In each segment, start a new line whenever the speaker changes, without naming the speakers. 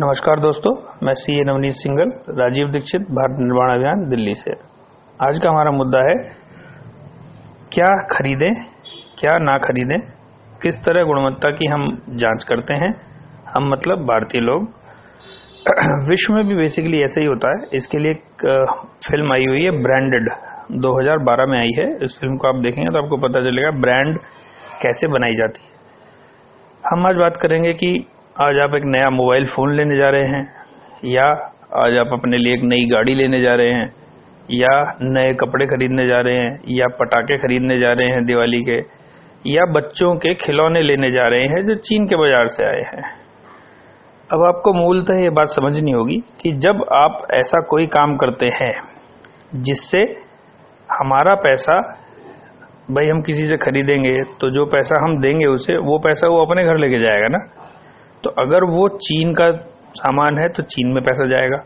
नमस्कार दोस्तों, मैं सी ए नवनीत सिंगल राजीव दीक्षित, भारत निर्माण अभियान, दिल्ली से। आज का हमारा मुद्दा है, क्या खरीदें, क्या ना खरीदें, किस तरह गुणवत्ता की हम जाँच करते हैं, हम मतलब भारतीय लोग। विश्व में भी बेसिकली ऐसा ही होता है। इसके लिए एक फ़िल्म आई हुई है ब्रांडेड 2012 में आई है। इस फ़िल्म को आप देखेंगे तो आपको पता चलेगा ब्रांड कैसे बनाई जाती है। हम आज बात करेंगे कि आज आप एक नया मोबाइल फ़ोन लेने जा रहे हैं, या आज आप अपने लिए एक नई गाड़ी लेने जा रहे हैं, या नए कपड़े खरीदने जा रहे हैं, या पटाखे खरीदने जा रहे हैं दिवाली के, या बच्चों के खिलौने लेने जा रहे हैं जो चीन के बाज़ार से आए हैं। अब आपको मूलतः ये बात समझनी होगी कि जब आप ऐसा कोई काम करते हैं, जिससे हमारा पैसा, भाई हम किसी से खरीदेंगे तो जो पैसा हम देंगे उसे, वो पैसा वो अपने घर लेके जाएगा ना? तो अगर वो चीन का सामान है तो चीन में पैसा जाएगा।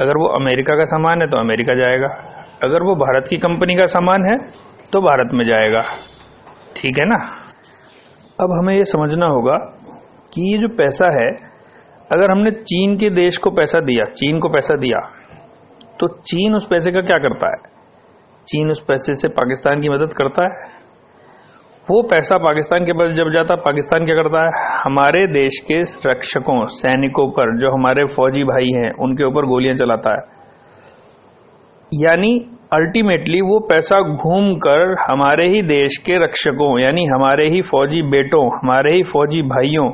अगर वो अमेरिका का सामान है तो अमेरिका जाएगा। अगर वो भारत की कंपनी का सामान है तो भारत में जाएगा। ठीक है ना? अब हमें ये समझना होगा कि ये जो पैसा है, अगर हमने चीन के देश को पैसा दिया, चीन को पैसा दिया तो चीन उस पैसे का क्या करता है? चीन उस पैसे से पाकिस्तान की मदद करता है? वो पैसा पाकिस्तान के पास जब जाता, पाकिस्तान क्या करता है? हमारे देश के रक्षकों, सैनिकों पर, जो हमारे फौजी भाई हैं, उनके ऊपर गोलियाँ चलाता है। यानी अल्टीमेटली वो पैसा घूमकर हमारे ही देश के रक्षकों, यानी हमारे ही फौजी बेटों, हमारे ही फौजी भाइयों,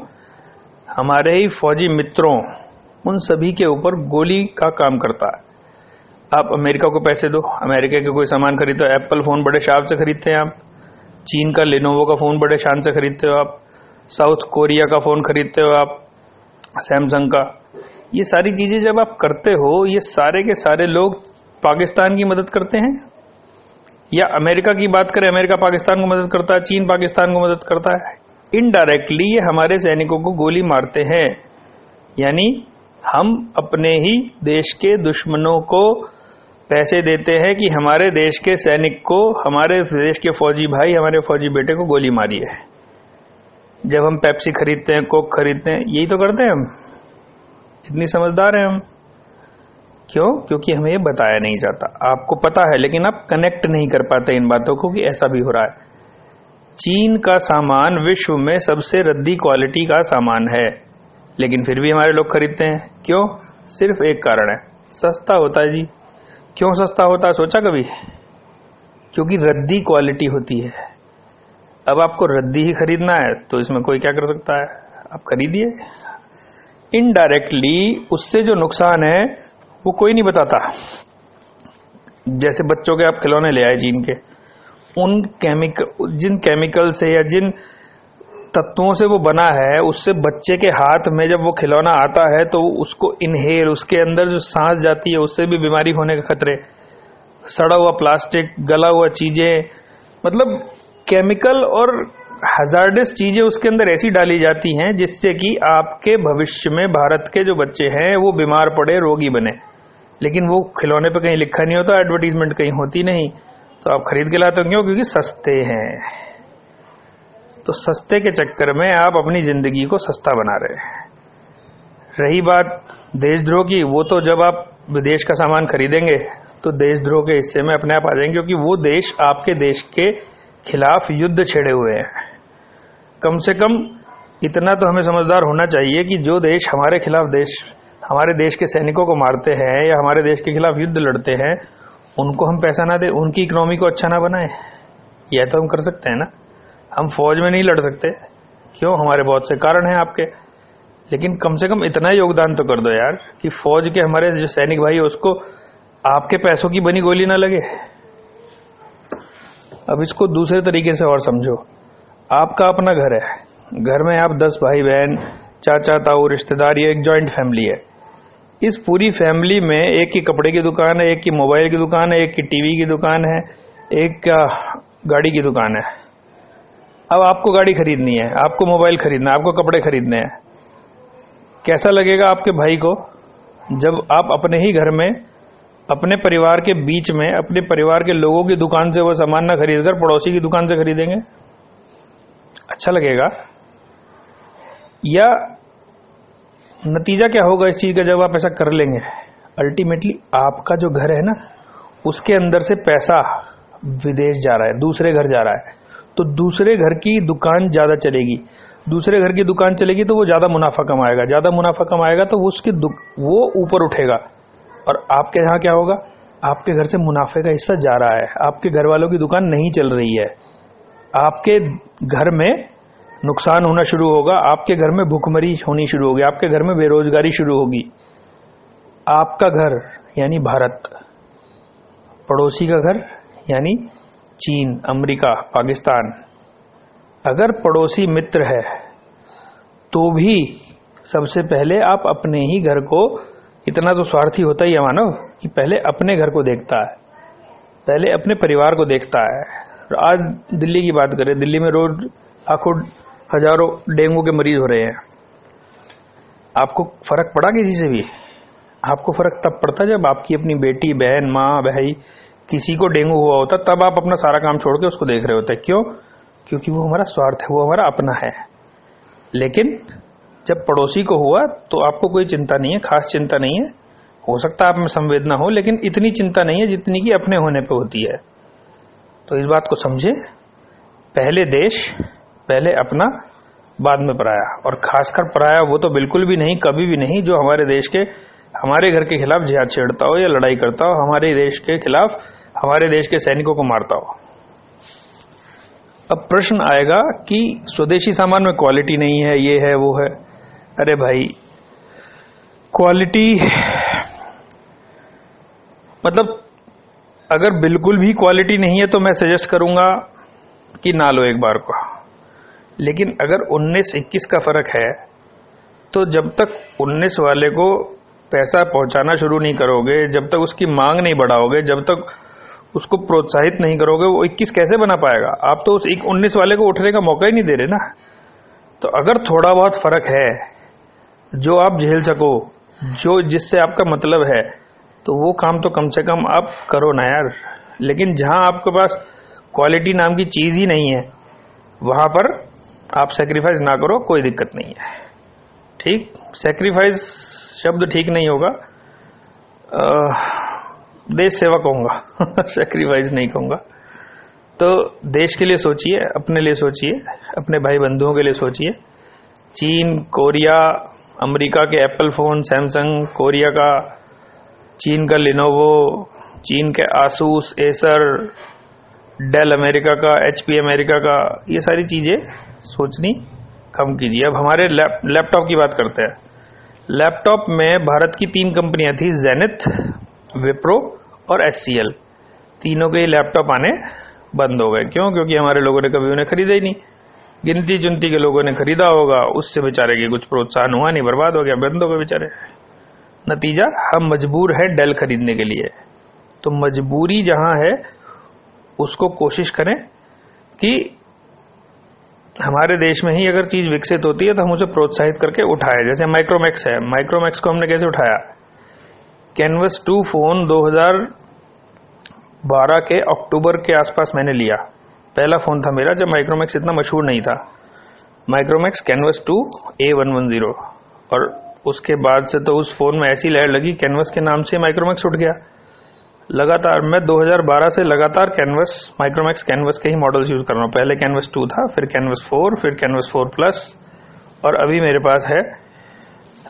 हमारे ही फौजी मित्रों, उन सभी के ऊपर गोली का काम करता है। आप अमेरिका को पैसे दो। अमेरिका के कोई सामान खरीदो। एप्पल फ़ोन बड़े शाप से खरीदते हैं आप। चीन का लेनोवो का फ़ोन बड़े शान से खरीदते हो आप साउथ कोरिया का फ़ोन खरीदते हो आप सैमसंग का। ये सारी चीज़ें जब आप करते हो, ये सारे के सारे लोग पाकिस्तान की मदद करते हैं? या अमेरिका की बात करें, अमेरिका पाकिस्तान को मदद करता है, चीन पाकिस्तान को मदद करता है? इनडायरेक्टली ये हमारे सैनिकों को गोली मारते हैं। यानी हम अपने ही देश के दुश्मनों को पैसे देते हैं कि हमारे देश के सैनिक को, हमारे देश के फौजी भाई, हमारे फौजी बेटे को गोली मारी है। जब हम पेप्सी खरीदते हैं, कोक खरीदते हैं, यही तो करते हैं हम। इतनी समझदार हैं हम। क्यों? क्योंकि हमें ये बताया नहीं जाता। आपको पता है, लेकिन आप कनेक्ट नहीं कर पाते इन बातों को कि ऐसा भी हो रहा है। चीन का सामान विश्व में सबसे रद्दी क्वालिटी का सामान है। लेकिन फिर भी हमारे लोग खरीदते हैं। क्यों? सिर्फ़ एक कारण है। सस्ता होता है जी। क्यों सस्ता होता है? सोचा कभी? क्योंकि रद्दी क्वालिटी होती है। अब आपको रद्दी ही खरीदना है तो इसमें कोई क्या कर सकता है? आप खरीदिए। इनडायरेक्टली उससे जो नुकसान है, वो कोई नहीं बताता। जैसे बच्चों के आप खिलौने ले आए जीन के। उन केमिकल जिन केमिकल से या जिन तत्वों से वो बना है, उससे बच्चे के हाथ में जब वो खिलौना आता है तो उसको इनहेल उसके अंदर जो सांस जाती है, उससे भी बीमारी होने के खतरे। सड़ा हुआ प्लास्टिक गला हुआ चीज़ें मतलब केमिकल और हजार्डस चीज़ें उसके अंदर ऐसी डाली जाती हैं, जिससे कि आपके भविष्य में भारत के जो बच्चे हैं, वो बीमार पड़े, रोगी बने। लेकिन वो खिलौने पे कहीं लिखा नहीं होता एडवर्टीजमेंट कहीं होती नहीं। तो आप खरीद के लाते क्यों क्योंकि सस्ते हैं। तो सस्ते के चक्कर में आप अपनी ज़िंदगी को सस्ता बना रहे हैं। रही बात देशद्रोह की, वो तो जब आप विदेश का सामान खरीदेंगे तो देशद्रोह के हिस्से में अपने आप आ जाएँगे, क्योंकि वो देश आपके देश के खिलाफ युद्ध छेड़े हुए हैं। कम से कम इतना तो हमें समझदार होना चाहिए कि जो देश हमारे खिलाफ देश, हमारे देश के सैनिकों को मारते हैं या हमारे देश के खिलाफ युद्ध लड़ते हैं, उनको हम पैसा ना दे, उनकी इकोनॉमी को अच्छा ना बनाए। यह तो हम कर सकते हैं ना। हम फौज में नहीं लड़ सकते। क्यों? हमारे बहुत से कारण हैं आपके। लेकिन कम से कम इतना योगदान तो कर दो यार कि फौज के हमारे जो सैनिक भाई है, उसको आपके पैसों की बनी गोली ना लगे। अब इसको दूसरे तरीके से और समझो। आपका अपना घर है। घर में आप दस भाई बहन, चाचा, ताऊ, रिश्तेदार, ये एक जॉइंट फैमिली है। इस पूरी फैमिली में एक की कपड़े की दुकान है, एक की मोबाइल की दुकान है, एक की टीवी की दुकान है, एक गाड़ी की दुकान है। अब आपको गाड़ी खरीदनी है, आपको मोबाइल खरीदना है, आपको कपड़े खरीदने हैं। कैसा लगेगा आपके भाई को जब आप अपने ही घर में, अपने परिवार के बीच में, अपने परिवार के लोगों की दुकान से वो सामान ना खरीदकर पड़ोसी की दुकान से खरीदेंगे? अच्छा लगेगा। या नतीजा क्या होगा इस चीज़ का जब आप ऐसा कर लेंगे? अल्टीमेटली आपका जो घर है ना, उसके अंदर से पैसा विदेश जा रहा है, दूसरे घर जा रहा है। तो दूसरे घर की दुकान ज़्यादा चलेगी। दूसरे घर की दुकान चलेगी तो वो ज़्यादा मुनाफा कमाएगा। ज़्यादा मुनाफा कमाएगा तो उसकी वो ऊपर उठेगा। और आपके यहाँ क्या होगा? आपके घर से मुनाफे का हिस्सा जा रहा है। आपके घर वालों की दुकान नहीं चल रही है। आपके घर में नुकसान होना शुरू होगा। आपके घर में भूखमरी होनी शुरू होगी। आपके घर में बेरोजगारी शुरू होगी। आपका घर, यानी भारत, पड़ोसी का घर, यानी चीन, अमेरिका, पाकिस्तान, अगर पड़ोसी मित्र है तो भी सबसे पहले आप अपने ही घर को, इतना तो स्वार्थी होता ही है मानव, कि पहले अपने घर को देखता है, पहले अपने परिवार को देखता है। आज दिल्ली की बात करें, दिल्ली में रोज लाखों, हज़ारों डेंगू के मरीज़ हो रहे हैं। आपको फ़र्क पड़ा किसी से भी? आपको फ़र्क तब पड़ता जब आपकी अपनी बेटी, बहन, माँ, भाई किसी को डेंगू हुआ होता, तब आप अपना सारा काम छोड़ के उसको देख रहे होते। क्यों? क्योंकि वो हमारा स्वार्थ है, वो हमारा अपना है। लेकिन जब पड़ोसी को हुआ तो आपको कोई चिंता नहीं है, खास चिंता नहीं है। हो सकता है आप में संवेदना हो, लेकिन इतनी चिंता नहीं है जितनी की अपने होने पे होती है। तो इस बात को समझे। पहले देश, पहले अपना, बाद में पराया। और खासकर पराया वो तो बिल्कुल भी नहीं, कभी भी नहीं, जो हमारे देश के हमारे घर के खिलाफ जिहाद छेड़ता हो या लड़ाई करता हो, हमारे देश के खिलाफ, हमारे देश के सैनिकों को मारता हो। अब प्रश्न आएगा कि स्वदेशी सामान में क्वालिटी नहीं है, ये है, वो है। अरे भाई क्वालिटी मतलब अगर बिल्कुल भी क्वालिटी नहीं है तो मैं सजेस्ट करूँगा कि ना लो एक बार को। लेकिन अगर 19-21 का फ़र्क है तो जब तक 19 वाले को पैसा पहुंचाना शुरू नहीं करोगे, जब तक उसकी मांग नहीं बढ़ाओगे, जब तक उसको प्रोत्साहित नहीं करोगे, वो 21 कैसे बना पाएगा? आप तो उस एक 19 वाले को उठने का मौका ही नहीं दे रहे ना। तो अगर थोड़ा बहुत फ़र्क है, जो आप झेल सको, जो जिससे आपका मतलब है तो वो काम तो कम से कम आप करो ना यार। लेकिन जहाँ आपके पास क्वालिटी नाम की चीज़ ही नहीं है, वहाँ पर आप सेक्रीफाइस ना करो, कोई दिक्कत नहीं है। ठीक? सेक्रीफाइस शब्द ठीक नहीं होगा। देश सेवा कहूँगा सेक्रीफाइस नहीं कहूँगा। तो देश के लिए सोचिए, अपने लिए सोचिए, अपने भाई बंधुओं के लिए सोचिए। चीन, कोरिया, अमेरिका के एप्पल फ़ोन सैमसंग कोरिया का, चीन का लिनोवो चीन के आसूस एसर डेल अमेरिका का एचपी अमेरिका का, ये सारी चीज़ें सोचनी कम कीजिए। अब हमारे लैपटॉप की बात करते हैं। लैपटॉप में भारत की तीन कंपनियाँ थी जेनिथ विप्रो और एससीएल तीनों के लैपटॉप आने बंद हो गए। क्यों? क्योंकि हमारे लोगों ने कभी उन्हें खरीदा ही नहीं। गिनती चुनती के लोगों ने खरीदा होगा। उससे बेचारे की कुछ प्रोत्साहन हुआ नहीं, बर्बाद हो गया, बंद हो गए बेचारे। नतीजा, हम मजबूर है डेल खरीदने के लिए। तो मजबूरी जहाँ है, उसको कोशिश करें कि हमारे देश में ही अगर चीज़ विकसित होती है तो हम उसे प्रोत्साहित करके उठाए। जैसे माइक्रोमैक्स है। माइक्रोमैक्स को हमने कैसे उठाया? कैनवस टू फ़ोन 2012 के अक्टूबर के आसपास मैंने लिया। पहला फ़ोन था मेरा जब माइक्रोमैक्स इतना मशहूर नहीं था। Micromax Canvas two A one one zero और उसके बाद से तो उस फ़ोन में ऐसी लहर लगी कैनवस के नाम से माइक्रोमैक्स उठ गया। लगातार मैं 2012 से लगातार कैनवस माइक्रोमैक्स कैनवस के ही मॉडल्स यूज़ कर रहा हूँ। पहले कैनवस टू था, फिर कैनवस फोर फिर कैनवस फोर प्लस और अभी मेरे पास है।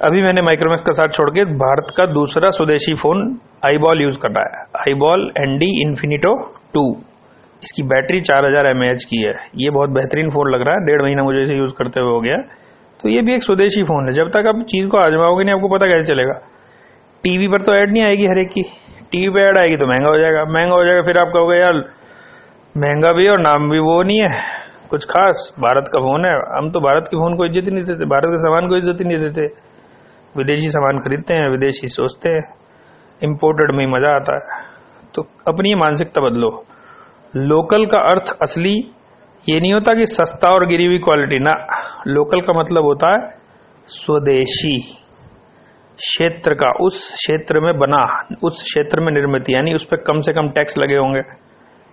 अभी मैंने माइक्रोमैक्स का साथ छोड़ के भारत का दूसरा स्वदेशी फ़ोन आईबॉल यूज़ कर रहा है। आईबॉल एनडी इन्फिनिटो टू इसकी बैटरी 4000 हज़ार की है। ये बहुत बेहतरीन फ़ोन लग रहा है। डेढ़ महीना मुझे इसे यूज़ करते हुए हो गया। तो ये भी एक स्वदेशी फ़ोन है। जब तक आप चीज़ को आजमाओगे नहीं, आपको पता कैसे चलेगा। टीवी पर तो ऐड नहीं आएगी हर एक की। टीवी पे ऐड आएगी तो महँगा हो जाएगा। महँगा हो जाएगा, फिर आप कहोगे, यार, महँगा भी और नाम भी वो नहीं है। कुछ खास, भारत का फ़ोन है। हम तो भारत के फ़ोन को इज़्ज़त ही नहीं देते, भारत के सामान को इज़्ज़त ही नहीं देते। विदेशी सामान खरीदते हैं, विदेशी सोचते हैं। इम्पोर्टेड में मज़ा आता है। तो अपनी मानसिकता बदलो। लोकल का अर्थ असली ये नहीं होता कि सस्ता और गिरी हुई क्वालिटी ना। लोकल का मतलब होता है स्वदेशी। क्षेत्र का, उस क्षेत्र में बना, उस क्षेत्र में निर्मित, यानी उस पर कम से कम टैक्स लगे होंगे।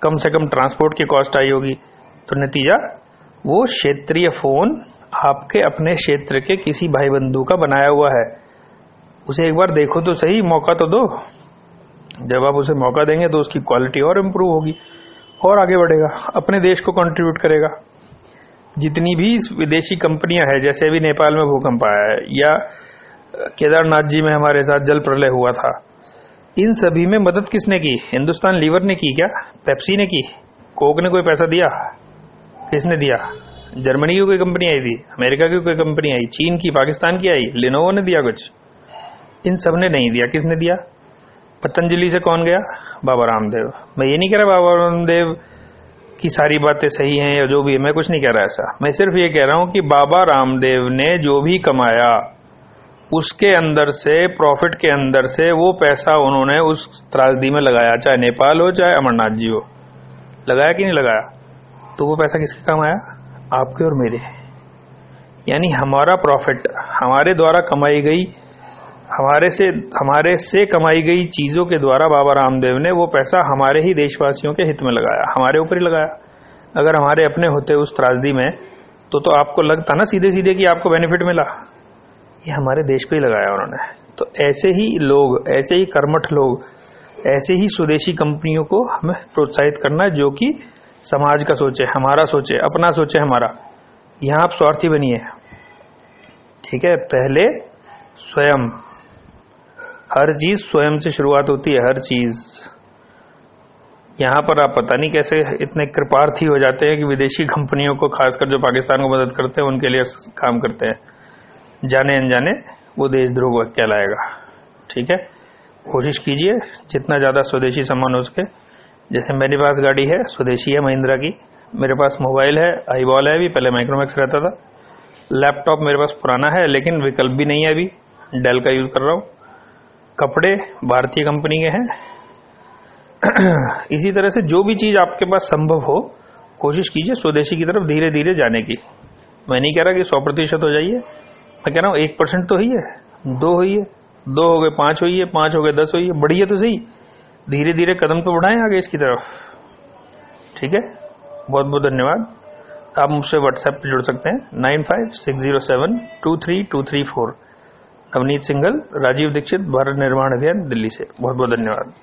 कम से कम ट्रांसपोर्ट की कॉस्ट आई होगी। तो नतीजा, वो क्षेत्रीय फ़ोन आपके अपने क्षेत्र के किसी भाई बंधु का बनाया हुआ है। उसे एक बार देखो तो सही, मौका तो दो। जब आप उसे मौका देंगे तो उसकी क्वालिटी और इम्प्रूव होगी और आगे बढ़ेगा, अपने देश को कंट्रीब्यूट करेगा। जितनी भी विदेशी कंपनियाँ हैं, जैसे अभी नेपाल में भूकंप आया है, या केदारनाथ जी में हमारे साथ जल प्रलय हुआ था। इन सभी में मदद किसने की? हिंदुस्तान लीवर ने की क्या? पेप्सी ने की? कोक ने कोई पैसा दिया? किसने दिया? जर्मनी की कोई कंपनी आई थी? अमेरिका की कोई कंपनी आई? चीन की? पाकिस्तान की आई? लिनोवो ने दिया कुछ? इन सबने नहीं दिया। किसने दिया? पतंजलि से कौन गया? बाबा रामदेव। मैं ये नहीं कह रहा बाबा रामदेव की सारी बातें सही हैं या जो भी है। मैं कुछ नहीं कह रहा ऐसा। मैं सिर्फ़ ये कह रहा हूँ कि बाबा रामदेव ने जो भी कमाया उसके अंदर से प्रॉफिट के अंदर से वो पैसा उन्होंने उस त्रासदी में लगाया, चाहे नेपाल हो, चाहे अमरनाथ जी हो। लगाया कि नहीं लगाया? तो वो पैसा किसके काम आया? आपके और मेरे। यानी हमारा प्रॉफिट हमारे द्वारा कमाई गई, हमारे से हमारे से कमाई गई चीज़ों के द्वारा बाबा रामदेव ने वो पैसा हमारे ही देशवासियों के हित में लगाया, हमारे ऊपर ही लगाया। अगर हमारे अपने होते उस त्रासदी में तो तो आपको लगता ना सीधे सीधे कि आपको बेनिफिट मिला? ये हमारे देश को ही लगाया उन्होंने। तो ऐसे ही लोग, ऐसे ही कर्मठ लोग, ऐसे ही स्वदेशी कंपनियों को हमें प्रोत्साहित करना है जो कि समाज का सोचे, हमारा सोचे, अपना सोचे हमारा। यहाँ आप स्वार्थी बनिए। ठीक है, पहले स्वयं। हर चीज़ स्वयं से शुरुआत होती है, हर चीज़। यहाँ पर आप पता नहीं कैसे इतने कृपार्थी हो जाते हैं कि विदेशी कंपनियों को, खासकर जो पाकिस्तान को मदद करते हैं, उनके लिए काम करते हैं। जाने अनजाने वो देश देशद्रोह कहलाएगा। ठीक है? कोशिश कीजिए, जितना ज़्यादा स्वदेशी सामान हो सके। जैसे मेरे पास गाड़ी है, स्वदेशी है महिंद्रा की। मेरे पास मोबाइल है आई बॉल है अभी, पहले माइक्रोमैक्स रहता था। लैपटॉप मेरे पास पुराना है, लेकिन विकल्प भी नहीं है अभी। डेल का यूज़ कर रहा हूँ। कपड़े भारतीय कंपनी के हैं। इसी तरह से जो भी चीज़ आपके पास संभव हो, कोशिश कीजिए स्वदेशी की तरफ़ धीरे धीरे जाने की। मैं नहीं कह रहा कि सौ प्रतिशत हो जाइए। मैं कह रहा हूँ, एक परसेंट तो ही है, दो हुई है, दो हो गए, पाँच हुई है, पाँच हो गए, दस हुई है बढ़िया तो सही। धीरे धीरे कदम तो बढ़ाएँ आगे इसकी तरफ़। ठीक है? बहुत बहुत धन्यवाद। आप मुझसे व्हाट्सएप पे जुड़ सकते हैं, nine five six zero seven two three two three four. Navneet Singhal, Rajiv Dixit, Bharat Nirman Abhiyan, Delhi से। बहुत बहुत धन्यवाद।